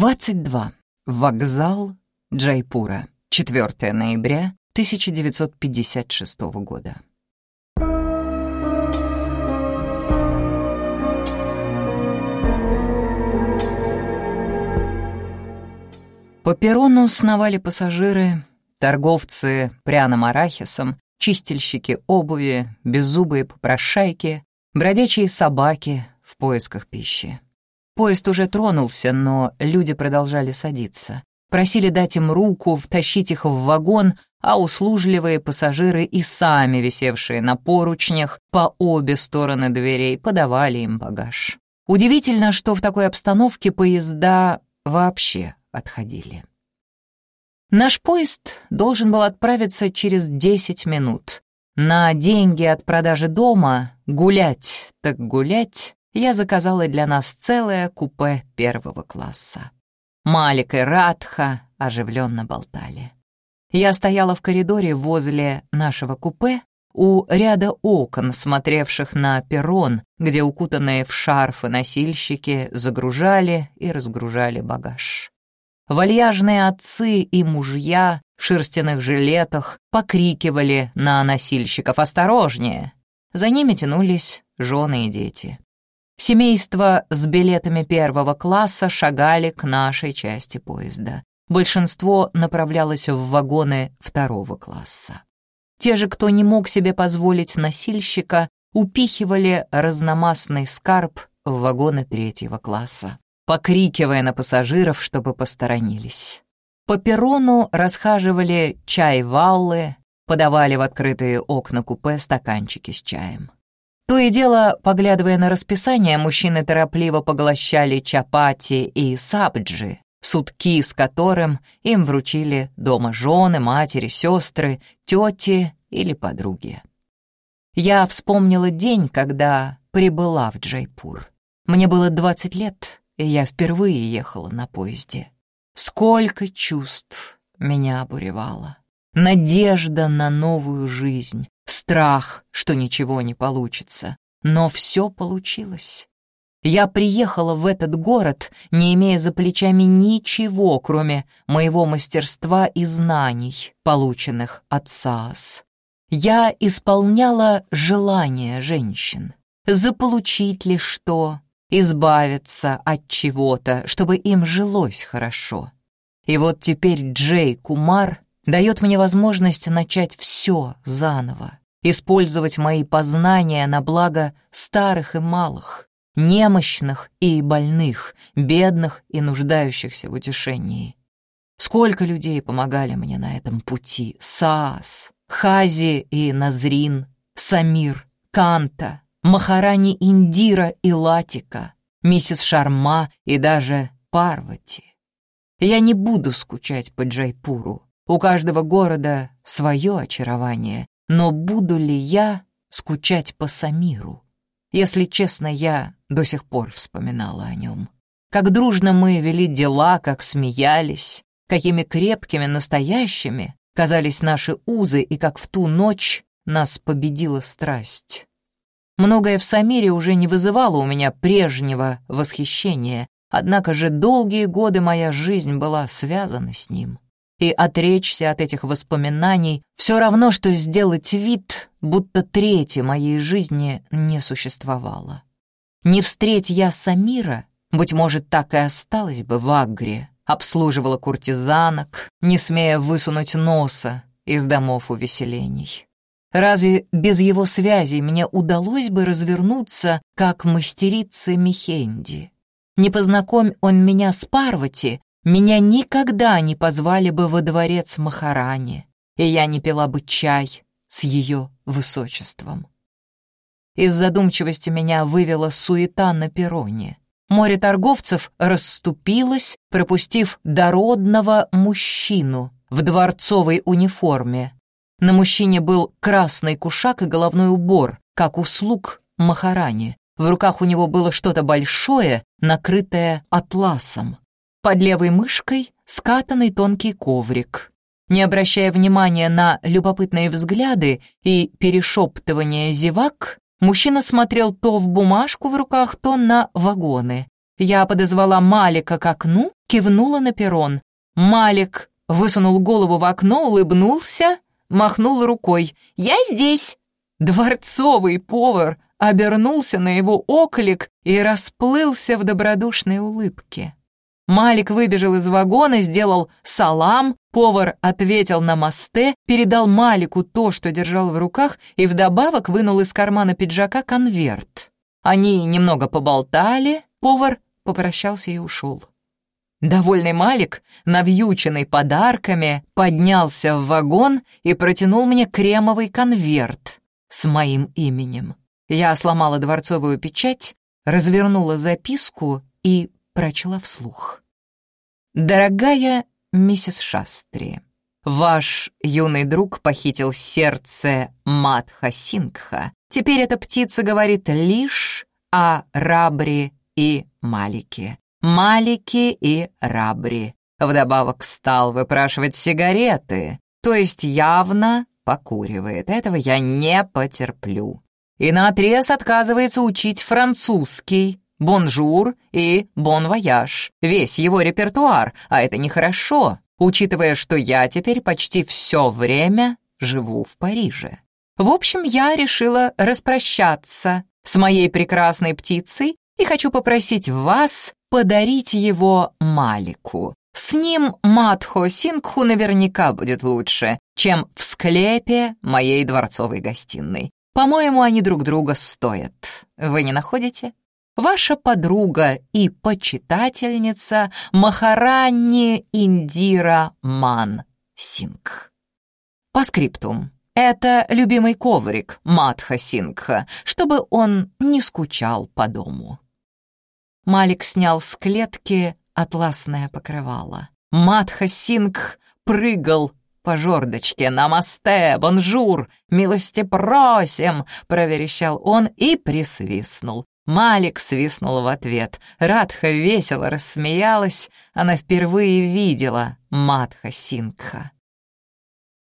22. Вокзал Джайпура. 4 ноября 1956 года. По перрону сновали пассажиры, торговцы пряным арахисом, чистильщики обуви, беззубые попрошайки, бродячие собаки в поисках пищи. Поезд уже тронулся, но люди продолжали садиться. Просили дать им руку, втащить их в вагон, а услужливые пассажиры и сами, висевшие на поручнях по обе стороны дверей, подавали им багаж. Удивительно, что в такой обстановке поезда вообще отходили. Наш поезд должен был отправиться через 10 минут. На деньги от продажи дома гулять так гулять я заказала для нас целое купе первого класса. Малик и Радха оживленно болтали. Я стояла в коридоре возле нашего купе, у ряда окон, смотревших на перрон, где укутанные в шарфы носильщики загружали и разгружали багаж. Вальяжные отцы и мужья в шерстяных жилетах покрикивали на носильщиков «Осторожнее!». За ними тянулись жены и дети. Семейства с билетами первого класса шагали к нашей части поезда. Большинство направлялось в вагоны второго класса. Те же, кто не мог себе позволить носильщика, упихивали разномастный скарб в вагоны третьего класса, покрикивая на пассажиров, чтобы посторонились. По перрону расхаживали чай-валлы, подавали в открытые окна купе стаканчики с чаем. То и дело, поглядывая на расписание, мужчины торопливо поглощали чапати и сабджи, сутки с которым им вручили дома жены, матери, сестры, тети или подруги. Я вспомнила день, когда прибыла в Джайпур. Мне было 20 лет, и я впервые ехала на поезде. Сколько чувств меня обуревало. Надежда на новую жизнь, страх, что ничего не получится. Но все получилось. Я приехала в этот город, не имея за плечами ничего, кроме моего мастерства и знаний, полученных от СААС. Я исполняла желания женщин. Заполучить ли что, избавиться от чего-то, чтобы им жилось хорошо. И вот теперь Джей Кумар дает мне возможность начать все заново, использовать мои познания на благо старых и малых, немощных и больных, бедных и нуждающихся в утешении. Сколько людей помогали мне на этом пути? Саас, Хази и Назрин, Самир, Канта, Махарани Индира и Латика, миссис Шарма и даже Парвати. Я не буду скучать по Джайпуру. У каждого города свое очарование, но буду ли я скучать по Самиру? Если честно, я до сих пор вспоминала о нем. Как дружно мы вели дела, как смеялись, какими крепкими, настоящими казались наши узы, и как в ту ночь нас победила страсть. Многое в Самире уже не вызывало у меня прежнего восхищения, однако же долгие годы моя жизнь была связана с ним и отречься от этих воспоминаний все равно, что сделать вид, будто трети моей жизни не существовало. Не встреть я Самира, быть может, так и осталась бы в Агре, обслуживала куртизанок, не смея высунуть носа из домов увеселений. Разве без его связи мне удалось бы развернуться, как мастерица Михенди? Не познакомь он меня с Парвати, меня никогда не позвали бы во дворец Махарани, и я не пила бы чай с ее высочеством. Из задумчивости меня вывела суета на перроне. Море торговцев расступилось, пропустив дородного мужчину в дворцовой униформе. На мужчине был красный кушак и головной убор, как у слуг Махарани. В руках у него было что-то большое, накрытое атласом. Под левой мышкой скатанный тонкий коврик. Не обращая внимания на любопытные взгляды и перешептывание зевак, мужчина смотрел то в бумажку в руках, то на вагоны. Я подозвала Малика к окну, кивнула на перрон. Малик высунул голову в окно, улыбнулся, махнул рукой. «Я здесь!» Дворцовый повар обернулся на его оклик и расплылся в добродушной улыбке. Малик выбежал из вагона, сделал салам, повар ответил на мосте, передал Малику то, что держал в руках, и вдобавок вынул из кармана пиджака конверт. Они немного поболтали, повар попрощался и ушел. Довольный Малик, навьюченный подарками, поднялся в вагон и протянул мне кремовый конверт с моим именем. Я сломала дворцовую печать, развернула записку и прочла вслух. «Дорогая миссис Шастри, ваш юный друг похитил сердце Матха Сингха. Теперь эта птица говорит лишь о Рабри и Малике. Малики и Рабри. Вдобавок стал выпрашивать сигареты, то есть явно покуривает. Этого я не потерплю. И наотрез отказывается учить французский, bonjour и bon voyage, весь его репертуар, а это нехорошо, учитывая, что я теперь почти все время живу в Париже. В общем, я решила распрощаться с моей прекрасной птицей и хочу попросить вас подарить его Малику. С ним Матхо Сингху наверняка будет лучше, чем в склепе моей дворцовой гостиной. По-моему, они друг друга стоят. Вы не находите? Ваша подруга и почитательница Махаранни Индира Ман Сингх. Постскриптум. Это любимый коврик Матха Сингха, чтобы он не скучал по дому. Малик снял с клетки атласное покрывало. Матха Сингх прыгал по жердочке. «Намасте! Bonjour! Милости просим!» — проверещал он и присвистнул. Малик свистнул в ответ. Радха весело рассмеялась. Она впервые видела Матха Сингха.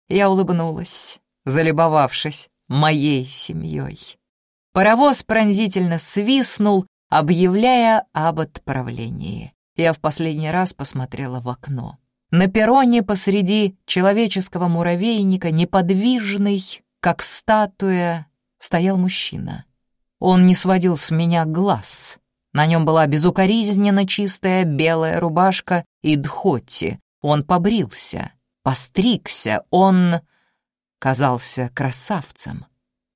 Я улыбнулась, залюбовавшись моей семьей. Паровоз пронзительно свистнул, объявляя об отправлении. Я в последний раз посмотрела в окно. На перроне посреди человеческого муравейника, неподвижный, как статуя, стоял мужчина. Он не сводил с меня глаз. На нем была безукоризненно чистая белая рубашка и дхотти. Он побрился, постригся, он казался красавцем.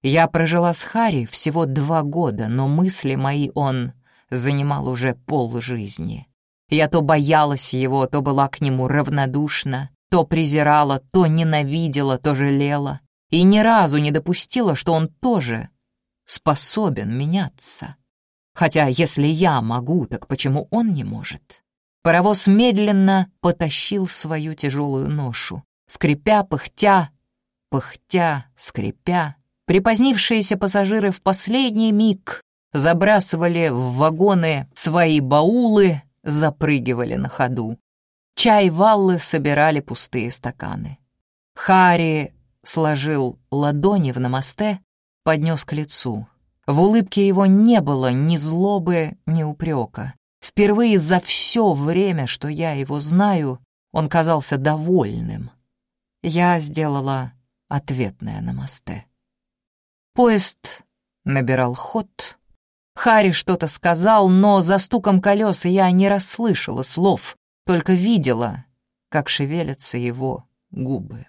Я прожила с Хари всего два года, но мысли мои он занимал уже полжизни. Я то боялась его, то была к нему равнодушна, то презирала, то ненавидела, то жалела. И ни разу не допустила, что он тоже способен меняться. Хотя если я могу, так почему он не может? Паровоз медленно потащил свою тяжелую ношу, скрипя, пыхтя, пыхтя, скрипя. Припозднившиеся пассажиры в последний миг забрасывали в вагоны свои баулы, запрыгивали на ходу. Чай-валлы собирали пустые стаканы. Хари сложил ладони в намасте, поднес к лицу. В улыбке его не было ни злобы, ни упрека. Впервые за все время, что я его знаю, он казался довольным. Я сделала ответное намасте. Поезд набирал ход, Хари что-то сказал, но за стуком колес я не расслышала слов, только видела, как шевелятся его губы.